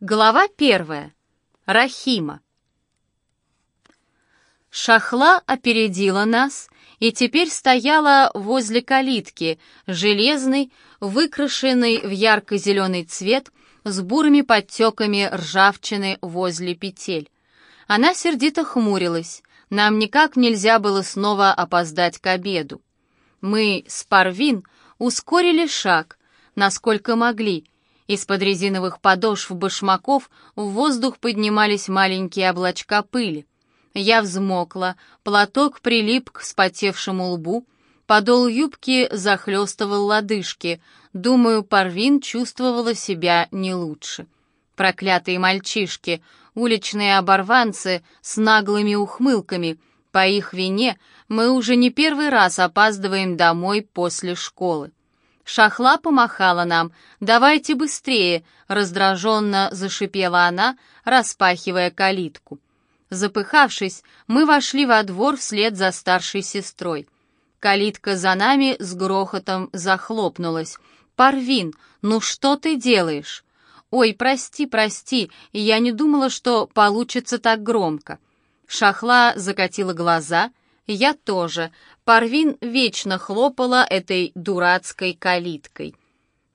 Глава первая. Рахима. Шахла опередила нас и теперь стояла возле калитки, железной, выкрашенной в ярко-зеленый цвет, с бурыми подтеками ржавчины возле петель. Она сердито хмурилась, нам никак нельзя было снова опоздать к обеду. Мы с Парвин ускорили шаг, насколько могли — из-под резиновых подошв башмаков в воздух поднимались маленькие облачка пыли. Я взмокла, платок прилип к вспотевшему лбу, подол юбки захлестывал лодыжки. Думаю, Парвин чувствовала себя не лучше. Проклятые мальчишки, уличные оборванцы с наглыми ухмылками. По их вине мы уже не первый раз опаздываем домой после школы. Шахла помахала нам. «Давайте быстрее!» — раздраженно зашипела она, распахивая калитку. Запыхавшись, мы вошли во двор вслед за старшей сестрой. Калитка за нами с грохотом захлопнулась. «Парвин, ну что ты делаешь?» «Ой, прости, прости, я не думала, что получится так громко». Шахла закатила глаза, я тоже. Парвин вечно хлопала этой дурацкой калиткой.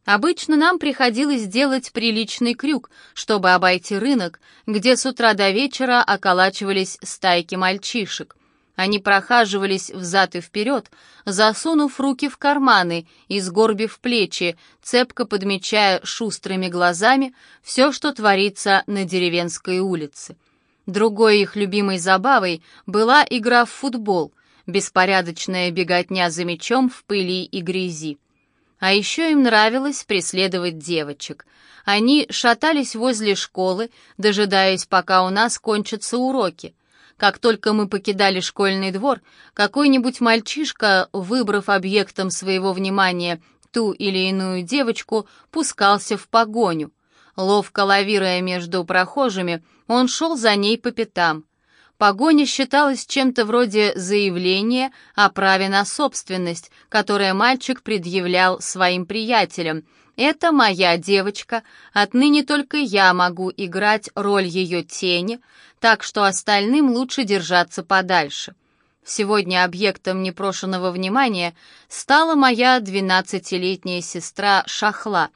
Обычно нам приходилось делать приличный крюк, чтобы обойти рынок, где с утра до вечера околачивались стайки мальчишек. Они прохаживались взад и вперед, засунув руки в карманы и сгорбив плечи, цепко подмечая шустрыми глазами все, что творится на деревенской улице. Другой их любимой забавой была игра в футбол — беспорядочная беготня за мячом в пыли и грязи. А еще им нравилось преследовать девочек. Они шатались возле школы, дожидаясь, пока у нас кончатся уроки. Как только мы покидали школьный двор, какой-нибудь мальчишка, выбрав объектом своего внимания ту или иную девочку, пускался в погоню. Ловко лавируя между прохожими, он шел за ней по пятам. Погоня считалась чем-то вроде заявления о праве на собственность, которое мальчик предъявлял своим приятелям. «Это моя девочка, отныне только я могу играть роль ее тени, так что остальным лучше держаться подальше». Сегодня объектом непрошенного внимания стала моя двенадцатилетняя сестра Шахла.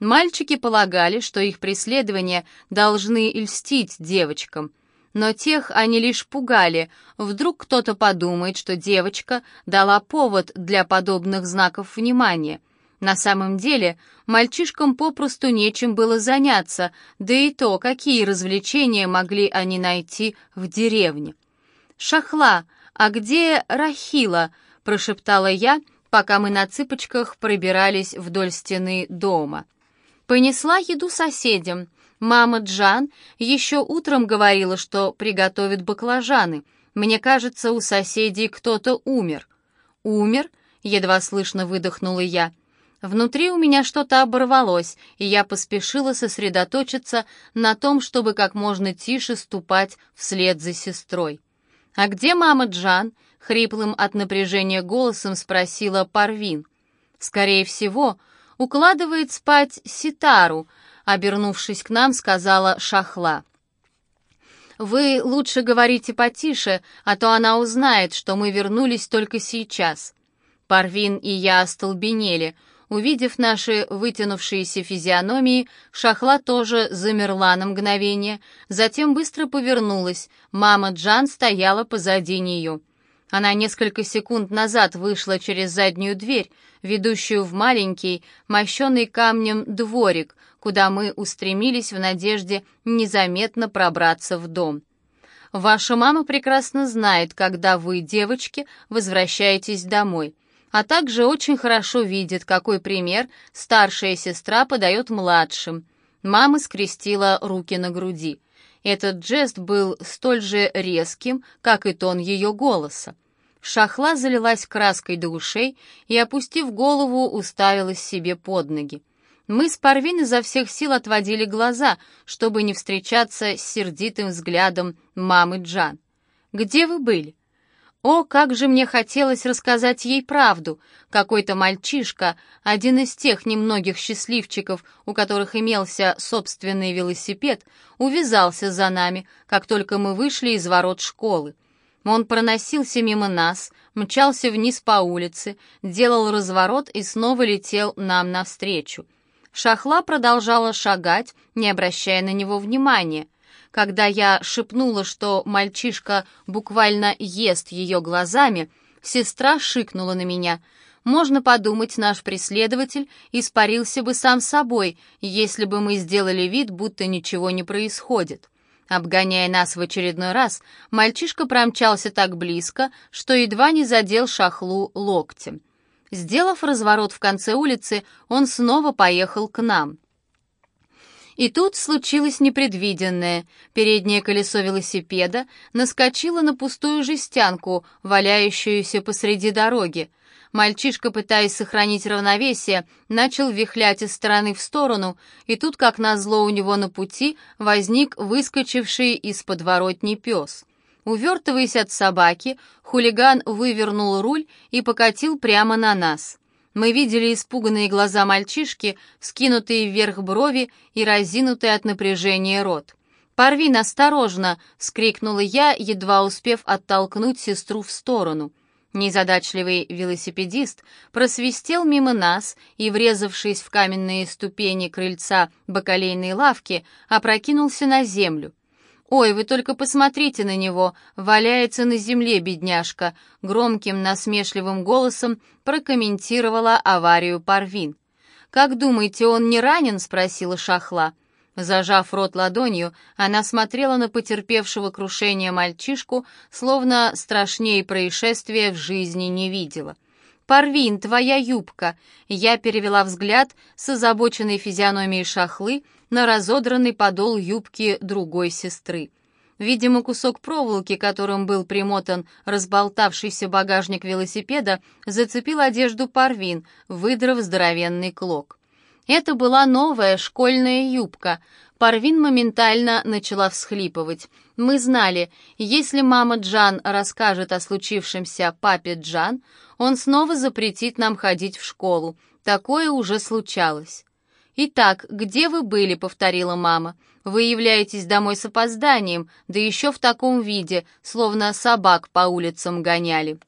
Мальчики полагали, что их преследования должны льстить девочкам — но тех они лишь пугали. Вдруг кто-то подумает, что девочка дала повод для подобных знаков внимания. На самом деле, мальчишкам попросту нечем было заняться, да и то, какие развлечения могли они найти в деревне. «Шахла, а где Рахила?» — прошептала я, пока мы на цыпочках пробирались вдоль стены дома. Понесла еду соседям. Мама Джан еще утром говорила, что приготовит баклажаны. Мне кажется, у соседей кто-то умер. Умер? Едва слышно выдохнула я. Внутри у меня что-то оборвалось, и я поспешила сосредоточиться на том, чтобы как можно тише ступать вслед за сестрой. «А где мама Джан?» — хриплым от напряжения голосом спросила Парвин. «Скорее всего, укладывает спать Ситару», обернувшись к нам, сказала Шахла. «Вы лучше говорите потише, а то она узнает, что мы вернулись только сейчас». Парвин и я остолбенели. Увидев наши вытянувшиеся физиономии, Шахла тоже замерла на мгновение, затем быстро повернулась. Мама Джан стояла позади нее. Она несколько секунд назад вышла через заднюю дверь, ведущую в маленький, мощенный камнем дворик, куда мы устремились в надежде незаметно пробраться в дом. Ваша мама прекрасно знает, когда вы, девочки, возвращаетесь домой, а также очень хорошо видит, какой пример старшая сестра подает младшим. Мама скрестила руки на груди. Этот жест был столь же резким, как и тон ее голоса. Шахла залилась краской до ушей и, опустив голову, уставилась себе под ноги. Мы с Парвин изо всех сил отводили глаза, чтобы не встречаться с сердитым взглядом мамы Джан. «Где вы были?» О, как же мне хотелось рассказать ей правду. Какой-то мальчишка, один из тех немногих счастливчиков, у которых имелся собственный велосипед, увязался за нами, как только мы вышли из ворот школы. Он проносился мимо нас, мчался вниз по улице, делал разворот и снова летел нам навстречу. Шахла продолжала шагать, не обращая на него внимания. Когда я шепнула, что мальчишка буквально ест ее глазами, сестра шикнула на меня. Можно подумать, наш преследователь испарился бы сам собой, если бы мы сделали вид, будто ничего не происходит. Обгоняя нас в очередной раз, мальчишка промчался так близко, что едва не задел шахлу локтем. Сделав разворот в конце улицы, он снова поехал к нам. И тут случилось непредвиденное. Переднее колесо велосипеда наскочило на пустую жестянку, валяющуюся посреди дороги. Мальчишка, пытаясь сохранить равновесие, начал вихлять из стороны в сторону, и тут, как назло у него на пути, возник выскочивший из подворотни пес. Увертываясь от собаки, хулиган вывернул руль и покатил прямо на нас. Мы видели испуганные глаза мальчишки, скинутые вверх брови и разинутый от напряжения рот. «Порвин, осторожно!» — скрикнула я, едва успев оттолкнуть сестру в сторону. Незадачливый велосипедист просвистел мимо нас и, врезавшись в каменные ступени крыльца бакалейной лавки, опрокинулся на землю. «Ой, вы только посмотрите на него! Валяется на земле, бедняжка!» Громким насмешливым голосом прокомментировала аварию Парвин. «Как думаете, он не ранен?» — спросила Шахла. Зажав рот ладонью, она смотрела на потерпевшего крушение мальчишку, словно страшнее происшествия в жизни не видела. «Парвин, твоя юбка!» Я перевела взгляд с озабоченной физиономией шахлы на разодранный подол юбки другой сестры. Видимо, кусок проволоки, которым был примотан разболтавшийся багажник велосипеда, зацепил одежду Парвин, выдрав здоровенный клок. Это была новая школьная юбка. Парвин моментально начала всхлипывать. Мы знали, если мама Джан расскажет о случившемся папе Джан, он снова запретит нам ходить в школу. Такое уже случалось. «Итак, где вы были?» — повторила мама. «Вы являетесь домой с опозданием, да еще в таком виде, словно собак по улицам гоняли».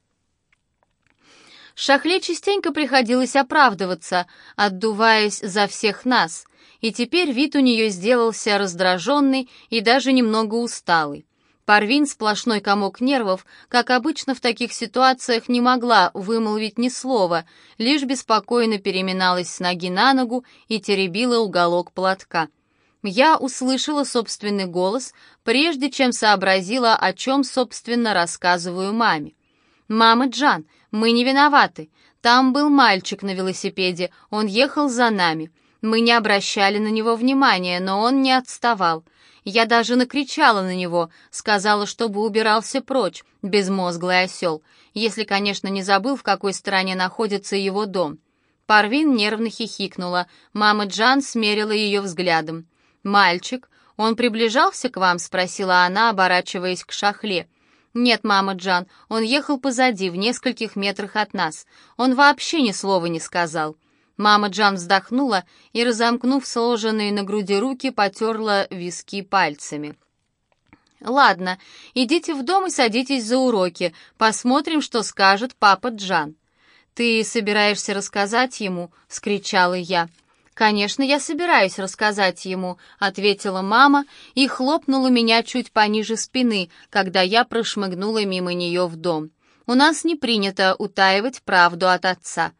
Шахле частенько приходилось оправдываться, отдуваясь за всех нас, и теперь вид у нее сделался раздраженный и даже немного усталый. Парвин, сплошной комок нервов, как обычно в таких ситуациях, не могла вымолвить ни слова, лишь беспокойно переминалась с ноги на ногу и теребила уголок платка. Я услышала собственный голос, прежде чем сообразила, о чем, собственно, рассказываю маме. «Мама Джан, мы не виноваты. Там был мальчик на велосипеде, он ехал за нами. Мы не обращали на него внимания, но он не отставал. Я даже накричала на него, сказала, чтобы убирался прочь, безмозглый осел, если, конечно, не забыл, в какой стороне находится его дом. Парвин нервно хихикнула, мама Джан смерила ее взглядом. «Мальчик, он приближался к вам?» — спросила она, оборачиваясь к шахле. «Нет, мама Джан, он ехал позади, в нескольких метрах от нас. Он вообще ни слова не сказал». Мама Джан вздохнула и, разомкнув сложенные на груди руки, потерла виски пальцами. «Ладно, идите в дом и садитесь за уроки. Посмотрим, что скажет папа Джан». «Ты собираешься рассказать ему?» — скричала я. «Конечно, я собираюсь рассказать ему», — ответила мама и хлопнула меня чуть пониже спины, когда я прошмыгнула мимо нее в дом. «У нас не принято утаивать правду от отца».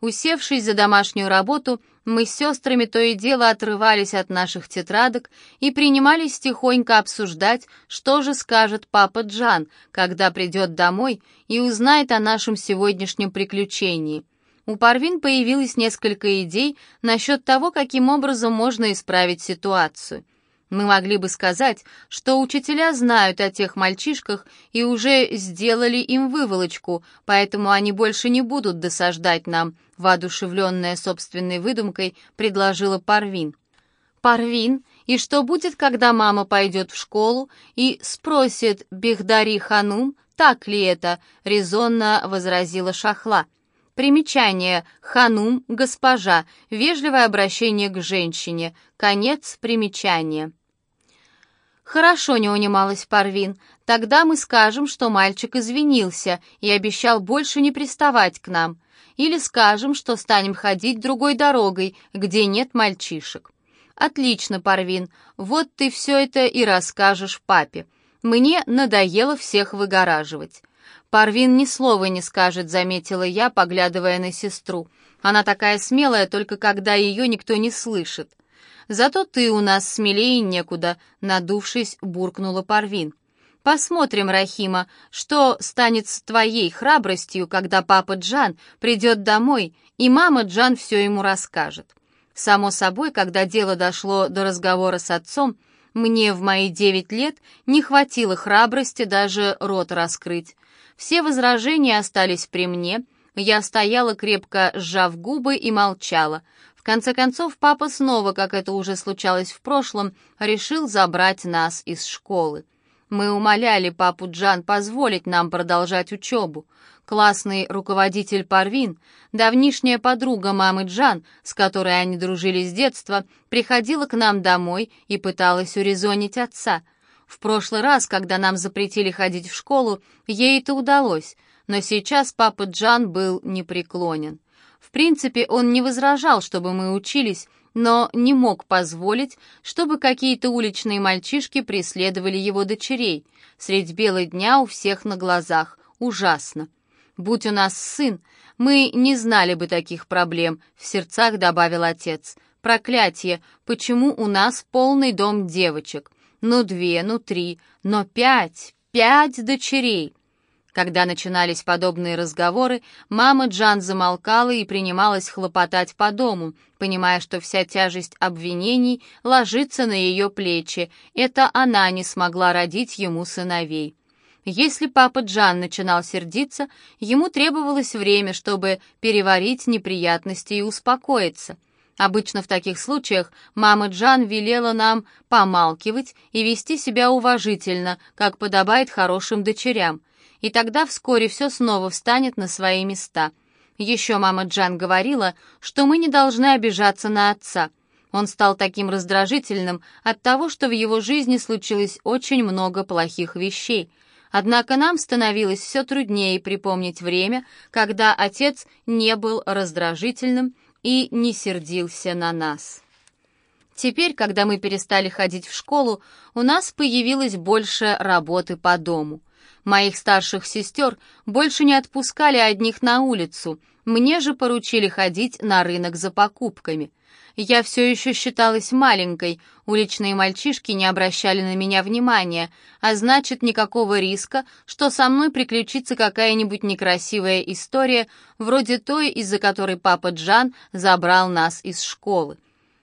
Усевшись за домашнюю работу, мы с сестрами то и дело отрывались от наших тетрадок и принимались тихонько обсуждать, что же скажет папа Джан, когда придет домой и узнает о нашем сегодняшнем приключении. У Парвин появилось несколько идей насчет того, каким образом можно исправить ситуацию. Мы могли бы сказать, что учителя знают о тех мальчишках и уже сделали им выволочку, поэтому они больше не будут досаждать нам, воодушевленная собственной выдумкой, предложила Парвин. Парвин, и что будет, когда мама пойдет в школу и спросит Бехдари Ханум, так ли это?» — резонно возразила Шахла. Примечание «ханум» — госпожа, вежливое обращение к женщине, конец примечания. «Хорошо», — не унималась Парвин, — «тогда мы скажем, что мальчик извинился и обещал больше не приставать к нам. Или скажем, что станем ходить другой дорогой, где нет мальчишек». «Отлично, Парвин, вот ты все это и расскажешь папе. Мне надоело всех выгораживать». «Парвин ни слова не скажет», — заметила я, поглядывая на сестру. «Она такая смелая, только когда ее никто не слышит». «Зато ты у нас смелее некуда», — надувшись, буркнула Парвин. «Посмотрим, Рахима, что станет с твоей храбростью, когда папа Джан придет домой, и мама Джан все ему расскажет». Само собой, когда дело дошло до разговора с отцом, мне в мои девять лет не хватило храбрости даже рот раскрыть. Все возражения остались при мне, я стояла крепко сжав губы и молчала. В конце концов, папа снова, как это уже случалось в прошлом, решил забрать нас из школы. Мы умоляли папу Джан позволить нам продолжать учебу. Классный руководитель Парвин, давнишняя подруга мамы Джан, с которой они дружили с детства, приходила к нам домой и пыталась урезонить отца — в прошлый раз, когда нам запретили ходить в школу, ей это удалось, но сейчас папа Джан был непреклонен. В принципе, он не возражал, чтобы мы учились, но не мог позволить, чтобы какие-то уличные мальчишки преследовали его дочерей. Средь бела дня у всех на глазах. Ужасно. Будь у нас сын, мы не знали бы таких проблем, в сердцах добавил отец. Проклятие, почему у нас полный дом девочек? Ну две, ну три, но пять, пять дочерей. Когда начинались подобные разговоры, мама Джан замолкала и принималась хлопотать по дому, понимая, что вся тяжесть обвинений ложится на ее плечи. Это она не смогла родить ему сыновей. Если папа Джан начинал сердиться, ему требовалось время, чтобы переварить неприятности и успокоиться — Обычно в таких случаях мама Джан велела нам помалкивать и вести себя уважительно, как подобает хорошим дочерям. И тогда вскоре все снова встанет на свои места. Еще мама Джан говорила, что мы не должны обижаться на отца. Он стал таким раздражительным от того, что в его жизни случилось очень много плохих вещей. Однако нам становилось все труднее припомнить время, когда отец не был раздражительным, и не сердился на нас. Теперь, когда мы перестали ходить в школу, у нас появилось больше работы по дому. Моих старших сестер больше не отпускали одних на улицу, мне же поручили ходить на рынок за покупками. Я все еще считалась маленькой, уличные мальчишки не обращали на меня внимания, а значит, никакого риска, что со мной приключится какая-нибудь некрасивая история, вроде той, из-за которой папа Джан забрал нас из школы.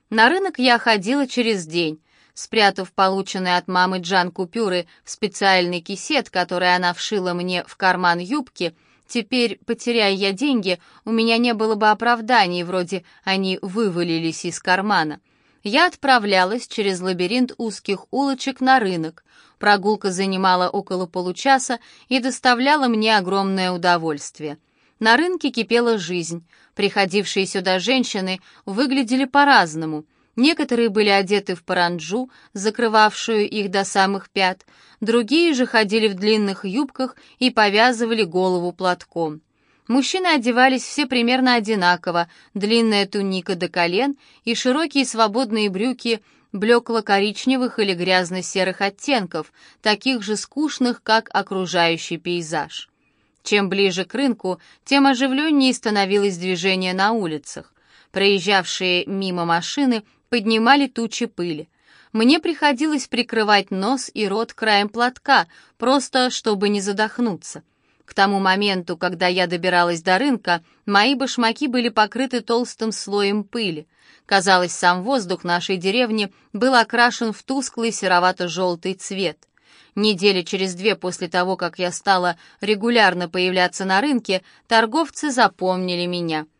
На рынок я ходила через день, спрятав полученные от мамы Джан купюры в специальный кисет, который она вшила мне в карман юбки — Теперь, потеряя я деньги, у меня не было бы оправданий, вроде они вывалились из кармана. Я отправлялась через лабиринт узких улочек на рынок. Прогулка занимала около получаса и доставляла мне огромное удовольствие. На рынке кипела жизнь. Приходившие сюда женщины выглядели по-разному. Некоторые были одеты в паранджу, закрывавшую их до самых пят, другие же ходили в длинных юбках и повязывали голову платком. Мужчины одевались все примерно одинаково, длинная туника до колен и широкие свободные брюки блекло-коричневых или грязно-серых оттенков, таких же скучных, как окружающий пейзаж. Чем ближе к рынку, тем оживленнее становилось движение на улицах. Проезжавшие мимо машины поднимали тучи пыли. Мне приходилось прикрывать нос и рот краем платка, просто чтобы не задохнуться. К тому моменту, когда я добиралась до рынка, мои башмаки были покрыты толстым слоем пыли. Казалось, сам воздух нашей деревни был окрашен в тусклый серовато-желтый цвет. Недели через две после того, как я стала регулярно появляться на рынке, торговцы запомнили меня —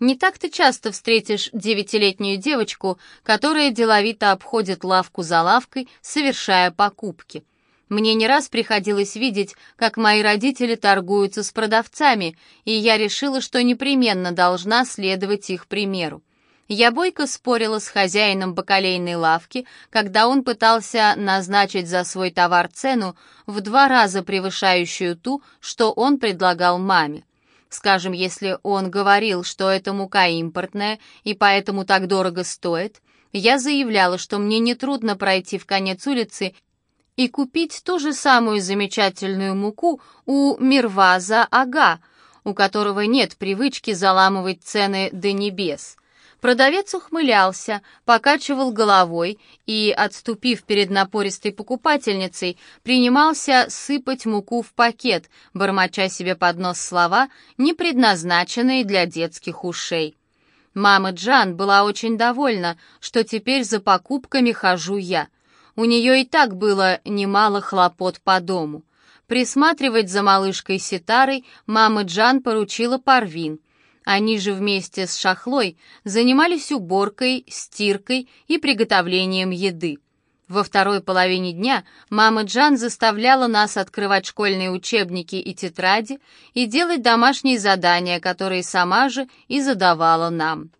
не так-то часто встретишь девятилетнюю девочку, которая деловито обходит лавку за лавкой, совершая покупки. Мне не раз приходилось видеть, как мои родители торгуются с продавцами, и я решила, что непременно должна следовать их примеру. Я бойко спорила с хозяином бакалейной лавки, когда он пытался назначить за свой товар цену в два раза превышающую ту, что он предлагал маме. Скажем, если он говорил, что эта мука импортная и поэтому так дорого стоит, я заявляла, что мне нетрудно пройти в конец улицы и купить ту же самую замечательную муку у Мирваза Ага, у которого нет привычки заламывать цены до небес. Продавец ухмылялся, покачивал головой и, отступив перед напористой покупательницей, принимался сыпать муку в пакет, бормоча себе под нос слова, не предназначенные для детских ушей. Мама Джан была очень довольна, что теперь за покупками хожу я — у нее и так было немало хлопот по дому. Присматривать за малышкой Ситарой мама Джан поручила Парвин. Они же вместе с Шахлой занимались уборкой, стиркой и приготовлением еды. Во второй половине дня мама Джан заставляла нас открывать школьные учебники и тетради и делать домашние задания, которые сама же и задавала нам.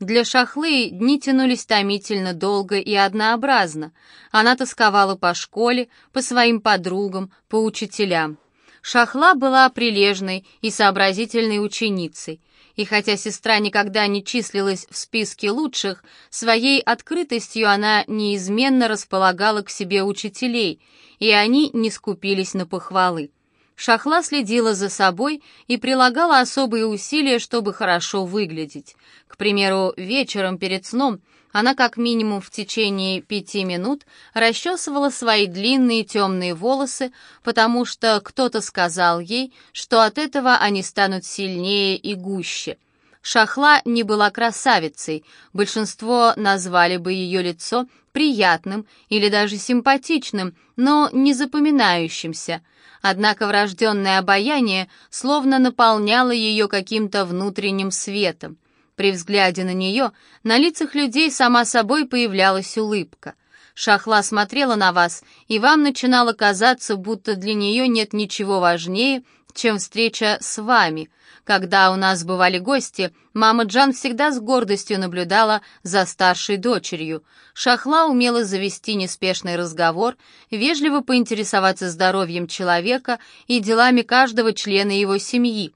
Для Шахлы дни тянулись томительно долго и однообразно. Она тосковала по школе, по своим подругам, по учителям. Шахла была прилежной и сообразительной ученицей, и хотя сестра никогда не числилась в списке лучших, своей открытостью она неизменно располагала к себе учителей, и они не скупились на похвалы. Шахла следила за собой и прилагала особые усилия, чтобы хорошо выглядеть. К примеру, вечером перед сном она как минимум в течение пяти минут расчесывала свои длинные темные волосы, потому что кто-то сказал ей, что от этого они станут сильнее и гуще. Шахла не была красавицей, большинство назвали бы ее лицо приятным или даже симпатичным, но не запоминающимся – Однако врожденное обаяние словно наполняло ее каким-то внутренним светом. При взгляде на нее на лицах людей сама собой появлялась улыбка. Шахла смотрела на вас, и вам начинало казаться, будто для нее нет ничего важнее, чем встреча с вами. Когда у нас бывали гости, мама Джан всегда с гордостью наблюдала за старшей дочерью. Шахла умела завести неспешный разговор, вежливо поинтересоваться здоровьем человека и делами каждого члена его семьи.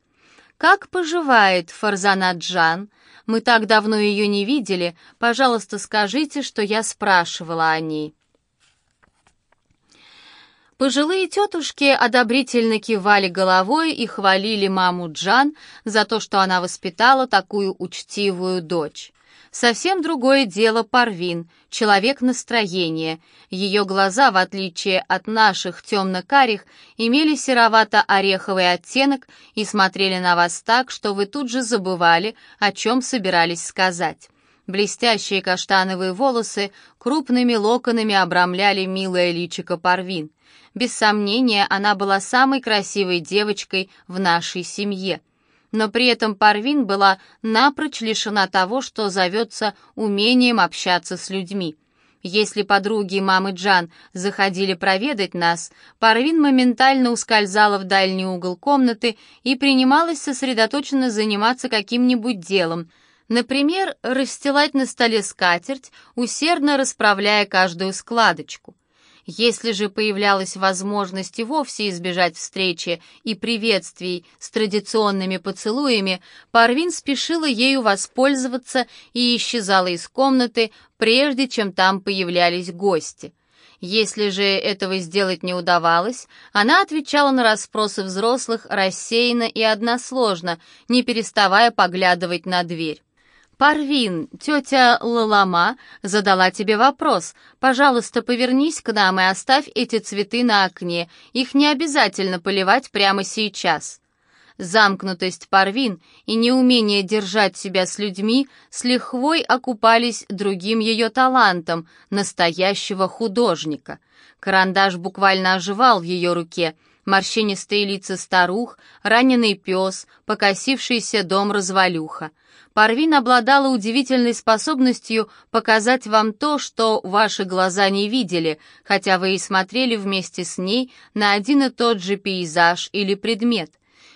«Как поживает Фарзана Джан? Мы так давно ее не видели. Пожалуйста, скажите, что я спрашивала о ней». Пожилые тетушки одобрительно кивали головой и хвалили маму Джан за то, что она воспитала такую учтивую дочь. Совсем другое дело Парвин, человек настроения. Ее глаза, в отличие от наших темно-карих, имели серовато-ореховый оттенок и смотрели на вас так, что вы тут же забывали, о чем собирались сказать. Блестящие каштановые волосы крупными локонами обрамляли милое личико Парвин — без сомнения, она была самой красивой девочкой в нашей семье. Но при этом Парвин была напрочь лишена того, что зовется умением общаться с людьми. Если подруги мамы Джан заходили проведать нас, Парвин моментально ускользала в дальний угол комнаты и принималась сосредоточенно заниматься каким-нибудь делом, например, расстилать на столе скатерть, усердно расправляя каждую складочку. Если же появлялась возможность и вовсе избежать встречи и приветствий с традиционными поцелуями, Парвин спешила ею воспользоваться и исчезала из комнаты, прежде чем там появлялись гости. Если же этого сделать не удавалось, она отвечала на расспросы взрослых рассеянно и односложно, не переставая поглядывать на дверь. «Парвин, тетя Лалама задала тебе вопрос. Пожалуйста, повернись к нам и оставь эти цветы на окне. Их не обязательно поливать прямо сейчас». Замкнутость Парвин и неумение держать себя с людьми с лихвой окупались другим ее талантом, настоящего художника. Карандаш буквально оживал в ее руке — Морщинистые лица старух, раненый пес, покосившийся дом-развалюха. Парвин обладала удивительной способностью показать вам то, что ваши глаза не видели, хотя вы и смотрели вместе с ней на один и тот же пейзаж или предмет.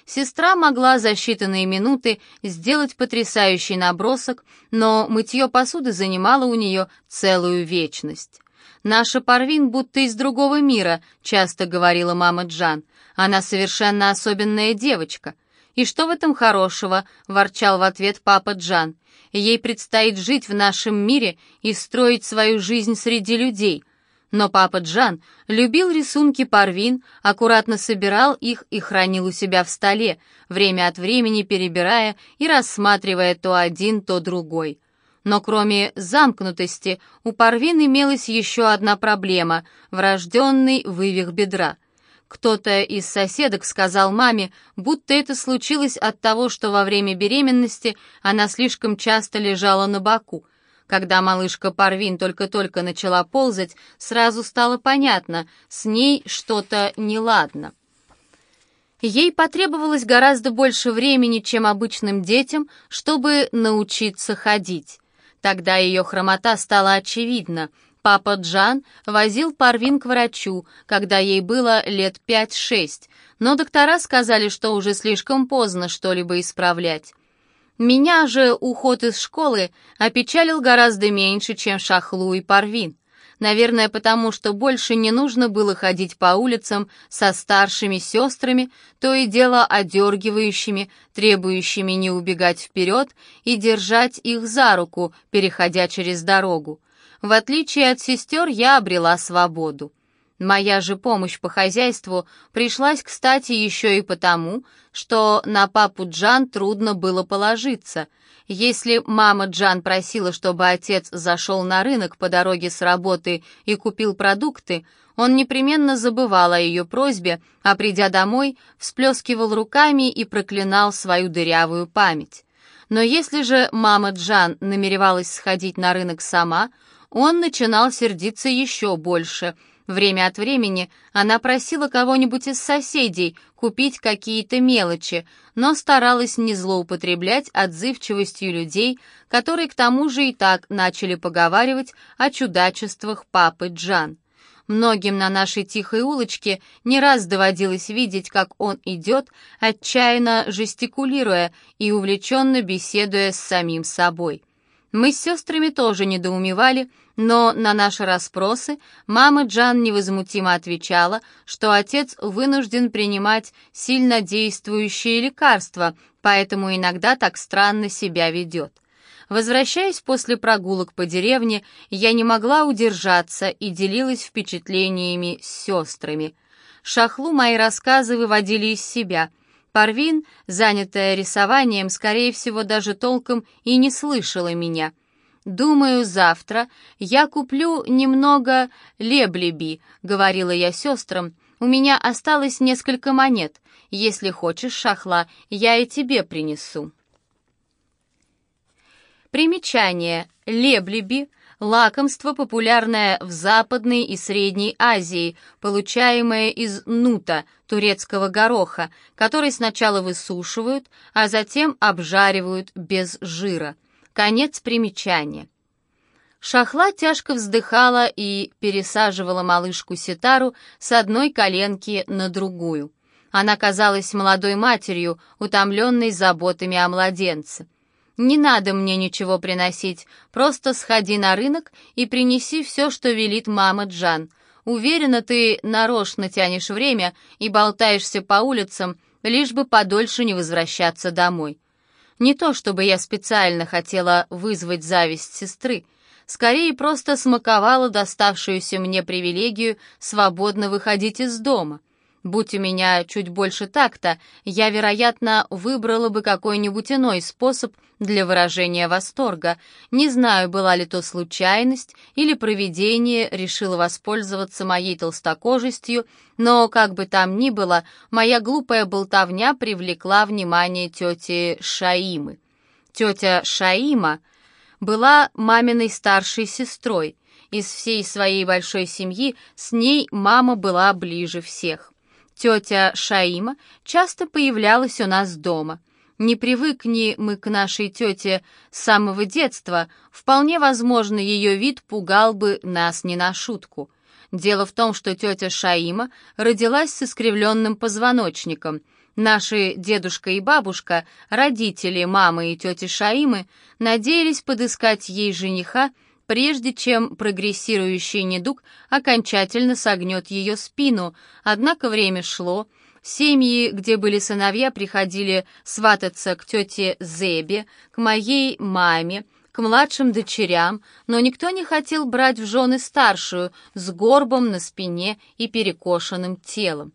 Сестра могла за считанные минуты сделать потрясающий набросок, но мытье посуды занимало у нее целую вечность. «Наша Парвин будто из другого мира», — часто говорила мама Джан. «Она совершенно особенная девочка». «И что в этом хорошего?» — ворчал в ответ папа Джан. «Ей предстоит жить в нашем мире и строить свою жизнь среди людей». Но папа Джан любил рисунки Парвин, аккуратно собирал их и хранил у себя в столе, время от времени перебирая и рассматривая то один, то другой. Но кроме замкнутости, у Парвин имелась еще одна проблема – врожденный вывих бедра. Кто-то из соседок сказал маме, будто это случилось от того, что во время беременности она слишком часто лежала на боку. Когда малышка Парвин только-только начала ползать, сразу стало понятно, с ней что-то неладно. Ей потребовалось гораздо больше времени, чем обычным детям, чтобы научиться ходить. Тогда ее хромота стала очевидна. Папа Джан возил Парвин к врачу, когда ей было лет пять-шесть, но доктора сказали, что уже слишком поздно что-либо исправлять. Меня же уход из школы опечалил гораздо меньше, чем Шахлу и Парвин. Наверное, потому что больше не нужно было ходить по улицам со старшими сестрами, то и дело одергивающими, требующими не убегать вперед и держать их за руку, переходя через дорогу. В отличие от сестер, я обрела свободу. Моя же помощь по хозяйству пришлась, кстати, еще и потому, что на папу Джан трудно было положиться — если мама Джан просила, чтобы отец зашел на рынок по дороге с работы и купил продукты, он непременно забывал о ее просьбе, а придя домой, всплескивал руками и проклинал свою дырявую память. Но если же мама Джан намеревалась сходить на рынок сама, он начинал сердиться еще больше — Время от времени она просила кого-нибудь из соседей купить какие-то мелочи, но старалась не злоупотреблять отзывчивостью людей, которые к тому же и так начали поговаривать о чудачествах папы Джан. Многим на нашей тихой улочке не раз доводилось видеть, как он идет, отчаянно жестикулируя и увлеченно беседуя с самим собой. Мы с сестрами тоже недоумевали, но на наши расспросы мама Джан невозмутимо отвечала, что отец вынужден принимать сильно действующие лекарства, поэтому иногда так странно себя ведет. Возвращаясь после прогулок по деревне, я не могла удержаться и делилась впечатлениями с сестрами. Шахлу мои рассказы выводили из себя. Парвин, занятая рисованием, скорее всего, даже толком и не слышала меня — «Думаю, завтра я куплю немного леблеби», — говорила я сестрам. «У меня осталось несколько монет. Если хочешь, шахла, я и тебе принесу». Примечание. Леблеби – лакомство, популярное в Западной и Средней Азии, получаемое из нута, турецкого гороха, который сначала высушивают, а затем обжаривают без жира – Конец примечания. Шахла тяжко вздыхала и пересаживала малышку Ситару с одной коленки на другую. Она казалась молодой матерью, утомленной заботами о младенце. «Не надо мне ничего приносить, просто сходи на рынок и принеси все, что велит мама Джан. Уверена, ты нарочно тянешь время и болтаешься по улицам, лишь бы подольше не возвращаться домой. Не то чтобы я специально хотела вызвать зависть сестры, скорее просто смаковала доставшуюся мне привилегию свободно выходить из дома. Будь у меня чуть больше такта, я, вероятно, выбрала бы какой-нибудь иной способ для выражения восторга. Не знаю, была ли то случайность или провидение решило воспользоваться моей толстокожестью, но, как бы там ни было, моя глупая болтовня привлекла внимание тети Шаимы. Тетя Шаима была маминой старшей сестрой. Из всей своей большой семьи с ней мама была ближе всех. Тетя Шаима часто появлялась у нас дома. Не привыкни мы к нашей тете с самого детства, вполне возможно, ее вид пугал бы нас не на шутку. Дело в том, что тетя Шаима родилась с искривленным позвоночником. Наши дедушка и бабушка, родители мамы и тети Шаимы, надеялись подыскать ей жениха, прежде чем прогрессирующий недуг окончательно согнет ее спину, однако время шло, Семьи, где были сыновья, приходили свататься к тете Зебе, к моей маме, к младшим дочерям, но никто не хотел брать в жены старшую с горбом на спине и перекошенным телом.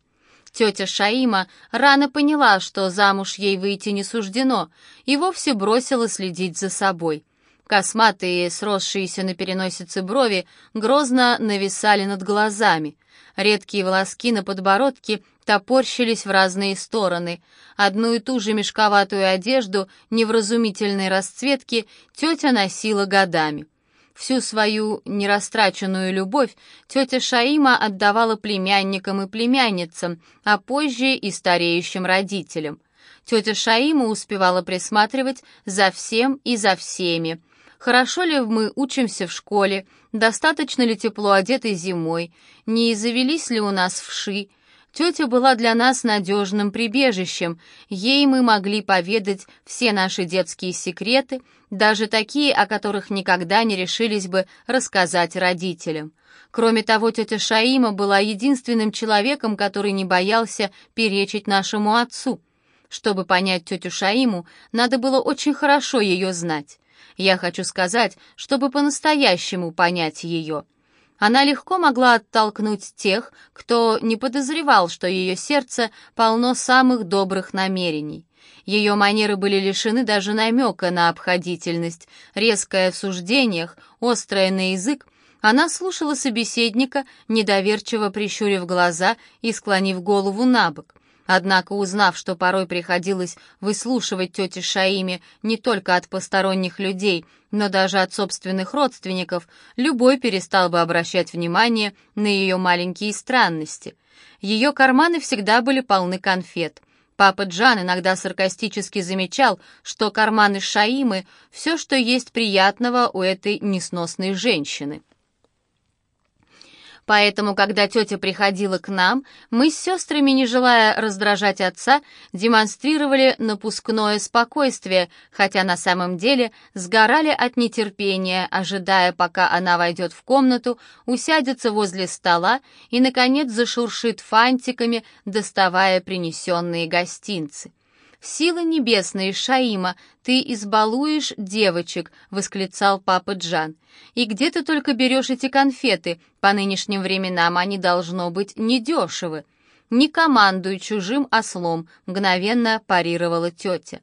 Тетя Шаима рано поняла, что замуж ей выйти не суждено, и вовсе бросила следить за собой. Косматые, сросшиеся на переносице брови, грозно нависали над глазами. Редкие волоски на подбородке топорщились в разные стороны. Одну и ту же мешковатую одежду невразумительной расцветки тетя носила годами. Всю свою нерастраченную любовь тетя Шаима отдавала племянникам и племянницам, а позже и стареющим родителям. Тетя Шаима успевала присматривать за всем и за всеми. Хорошо ли мы учимся в школе, достаточно ли тепло одеты зимой, не завелись ли у нас вши, Тетя была для нас надежным прибежищем, ей мы могли поведать все наши детские секреты, даже такие, о которых никогда не решились бы рассказать родителям. Кроме того, тетя Шаима была единственным человеком, который не боялся перечить нашему отцу. Чтобы понять тетю Шаиму, надо было очень хорошо ее знать. Я хочу сказать, чтобы по-настоящему понять ее – она легко могла оттолкнуть тех, кто не подозревал, что ее сердце полно самых добрых намерений. Ее манеры были лишены даже намека на обходительность, резкая в суждениях, острая на язык, она слушала собеседника, недоверчиво прищурив глаза и склонив голову на бок. Однако, узнав, что порой приходилось выслушивать тете Шаиме не только от посторонних людей, но даже от собственных родственников, любой перестал бы обращать внимание на ее маленькие странности. Ее карманы всегда были полны конфет. Папа Джан иногда саркастически замечал, что карманы Шаимы — все, что есть приятного у этой несносной женщины. Поэтому, когда тетя приходила к нам, мы с сестрами, не желая раздражать отца, демонстрировали напускное спокойствие, хотя на самом деле сгорали от нетерпения, ожидая, пока она войдет в комнату, усядется возле стола и, наконец, зашуршит фантиками, доставая принесенные гостинцы. «Сила небесная, Шаима, ты избалуешь девочек!» — восклицал папа Джан. «И где ты только берешь эти конфеты? По нынешним временам они, должно быть, недешевы». «Не командуй чужим ослом», — мгновенно парировала тетя.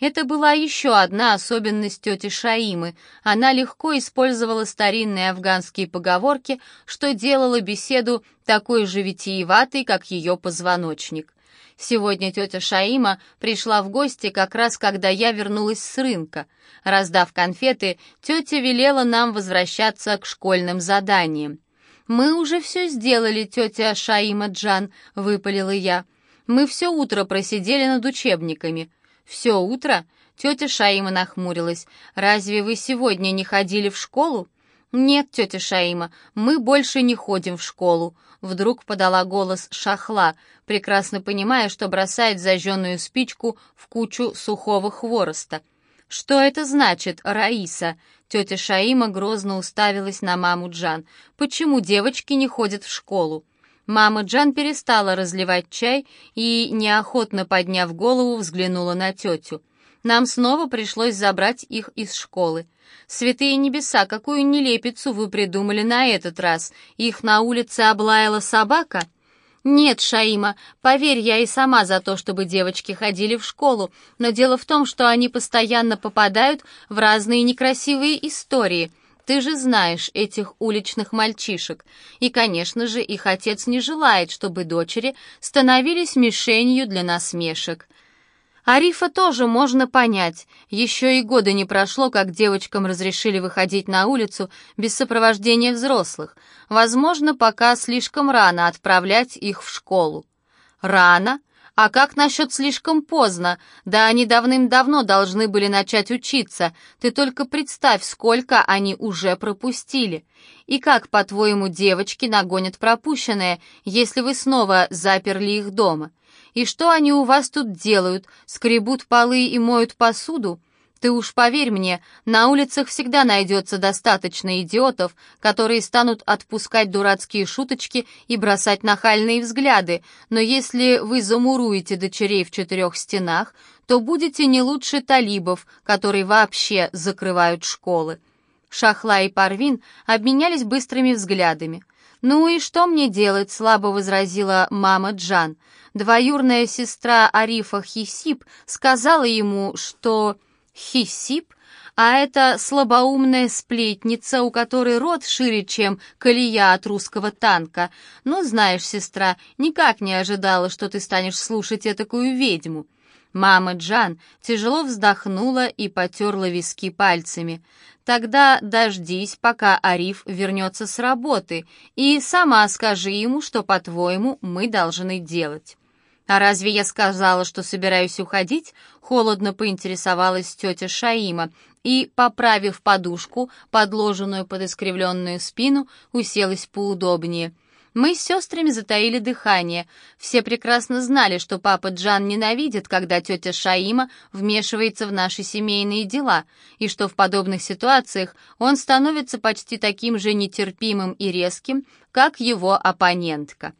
Это была еще одна особенность тети Шаимы. Она легко использовала старинные афганские поговорки, что делало беседу такой же витиеватой, как ее позвоночник. Сегодня тетя Шаима пришла в гости как раз, когда я вернулась с рынка. Раздав конфеты, тетя велела нам возвращаться к школьным заданиям. «Мы уже все сделали, тетя Шаима Джан», — выпалила я. «Мы все утро просидели над учебниками». «Все утро?» — тетя Шаима нахмурилась. «Разве вы сегодня не ходили в школу?» «Нет, тетя Шаима, мы больше не ходим в школу», — вдруг подала голос Шахла, прекрасно понимая, что бросает зажженную спичку в кучу сухого хвороста. «Что это значит, Раиса?» Тетя Шаима грозно уставилась на маму Джан. «Почему девочки не ходят в школу?» Мама Джан перестала разливать чай и, неохотно подняв голову, взглянула на тетю. Нам снова пришлось забрать их из школы. Святые небеса, какую нелепицу вы придумали на этот раз? Их на улице облаяла собака?» «Нет, Шаима, поверь, я и сама за то, чтобы девочки ходили в школу, но дело в том, что они постоянно попадают в разные некрасивые истории. Ты же знаешь этих уличных мальчишек. И, конечно же, их отец не желает, чтобы дочери становились мишенью для насмешек. Арифа тоже можно понять. Еще и года не прошло, как девочкам разрешили выходить на улицу без сопровождения взрослых. Возможно, пока слишком рано отправлять их в школу. Рано? А как насчет слишком поздно? Да они давным-давно должны были начать учиться. Ты только представь, сколько они уже пропустили. И как, по-твоему, девочки нагонят пропущенное, если вы снова заперли их дома? И что они у вас тут делают? Скребут полы и моют посуду? Ты уж поверь мне, на улицах всегда найдется достаточно идиотов, которые станут отпускать дурацкие шуточки и бросать нахальные взгляды, но если вы замуруете дочерей в четырех стенах, то будете не лучше талибов, которые вообще закрывают школы. Шахла и Парвин обменялись быстрыми взглядами. «Ну и что мне делать?» — слабо возразила мама Джан. Двоюрная сестра Арифа Хисип сказала ему, что... Хисип, а это слабоумная сплетница, у которой рот шире, чем колея от русского танка. Ну, знаешь, сестра, никак не ожидала, что ты станешь слушать этакую ведьму. Мама Джан тяжело вздохнула и потерла виски пальцами. «Тогда дождись, пока Ариф вернется с работы, и сама скажи ему, что, по-твоему, мы должны делать». «А разве я сказала, что собираюсь уходить?» — холодно поинтересовалась тетя Шаима и, поправив подушку, подложенную под искривленную спину, уселась поудобнее. Мы с сестрами затаили дыхание. Все прекрасно знали, что папа Джан ненавидит, когда тетя Шаима вмешивается в наши семейные дела, и что в подобных ситуациях он становится почти таким же нетерпимым и резким, как его оппонентка.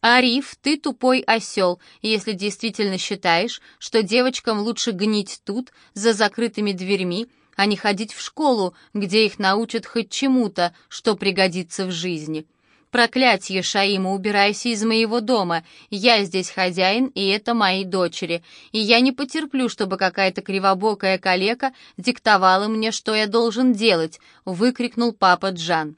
«Ариф, ты тупой осел, если действительно считаешь, что девочкам лучше гнить тут, за закрытыми дверьми, а не ходить в школу, где их научат хоть чему-то, что пригодится в жизни. Проклятье, Шаима, убирайся из моего дома. Я здесь хозяин, и это мои дочери. И я не потерплю, чтобы какая-то кривобокая калека диктовала мне, что я должен делать», — выкрикнул папа Джан.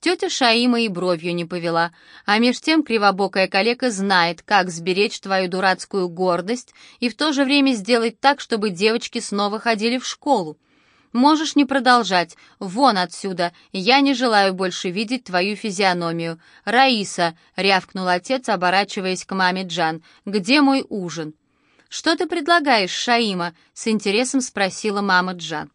Тетя Шаима и бровью не повела, а меж тем кривобокая калека знает, как сберечь твою дурацкую гордость и в то же время сделать так, чтобы девочки снова ходили в школу. Можешь не продолжать. Вон отсюда. Я не желаю больше видеть твою физиономию. Раиса, рявкнул отец, оборачиваясь к маме Джан. Где мой ужин? Что ты предлагаешь, Шаима? с интересом спросила мама Джан.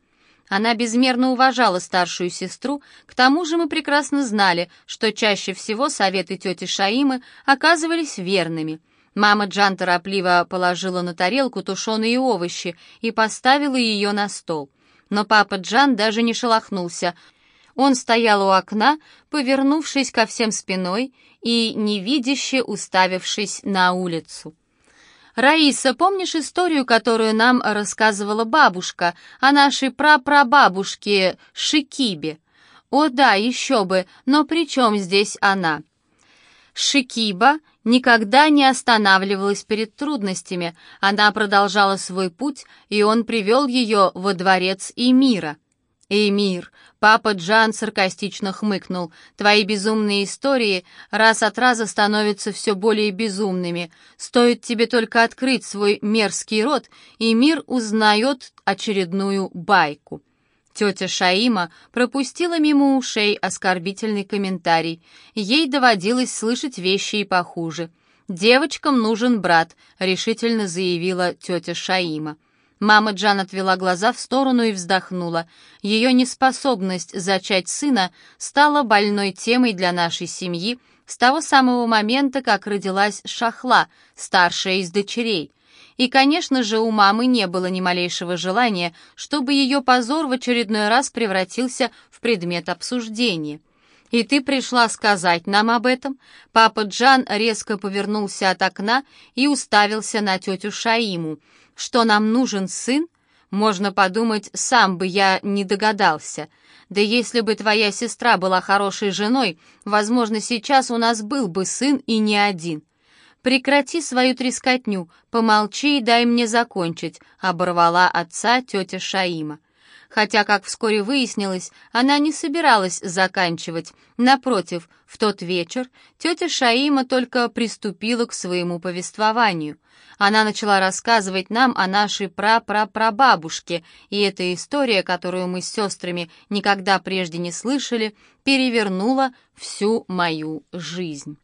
Она безмерно уважала старшую сестру, к тому же мы прекрасно знали, что чаще всего советы тети Шаимы оказывались верными. Мама Джан торопливо положила на тарелку тушеные овощи и поставила ее на стол. Но папа Джан даже не шелохнулся. Он стоял у окна, повернувшись ко всем спиной и невидяще уставившись на улицу. «Раиса, помнишь историю, которую нам рассказывала бабушка о нашей прапрабабушке Шикибе?» «О да, еще бы, но при чем здесь она?» Шикиба никогда не останавливалась перед трудностями, она продолжала свой путь, и он привел ее во дворец Эмира. «Эмир, Папа Джан саркастично хмыкнул. «Твои безумные истории раз от раза становятся все более безумными. Стоит тебе только открыть свой мерзкий рот, и мир узнает очередную байку». Тетя Шаима пропустила мимо ушей оскорбительный комментарий. Ей доводилось слышать вещи и похуже. «Девочкам нужен брат», — решительно заявила тетя Шаима. Мама Джан отвела глаза в сторону и вздохнула. Ее неспособность зачать сына стала больной темой для нашей семьи с того самого момента, как родилась Шахла, старшая из дочерей. И, конечно же, у мамы не было ни малейшего желания, чтобы ее позор в очередной раз превратился в предмет обсуждения. «И ты пришла сказать нам об этом?» Папа Джан резко повернулся от окна и уставился на тетю Шаиму что нам нужен сын, можно подумать, сам бы я не догадался. Да если бы твоя сестра была хорошей женой, возможно, сейчас у нас был бы сын и не один. Прекрати свою трескотню, помолчи и дай мне закончить, оборвала отца тетя Шаима хотя, как вскоре выяснилось, она не собиралась заканчивать. Напротив, в тот вечер тетя Шаима только приступила к своему повествованию. Она начала рассказывать нам о нашей прапрапрабабушке, и эта история, которую мы с сестрами никогда прежде не слышали, перевернула всю мою жизнь.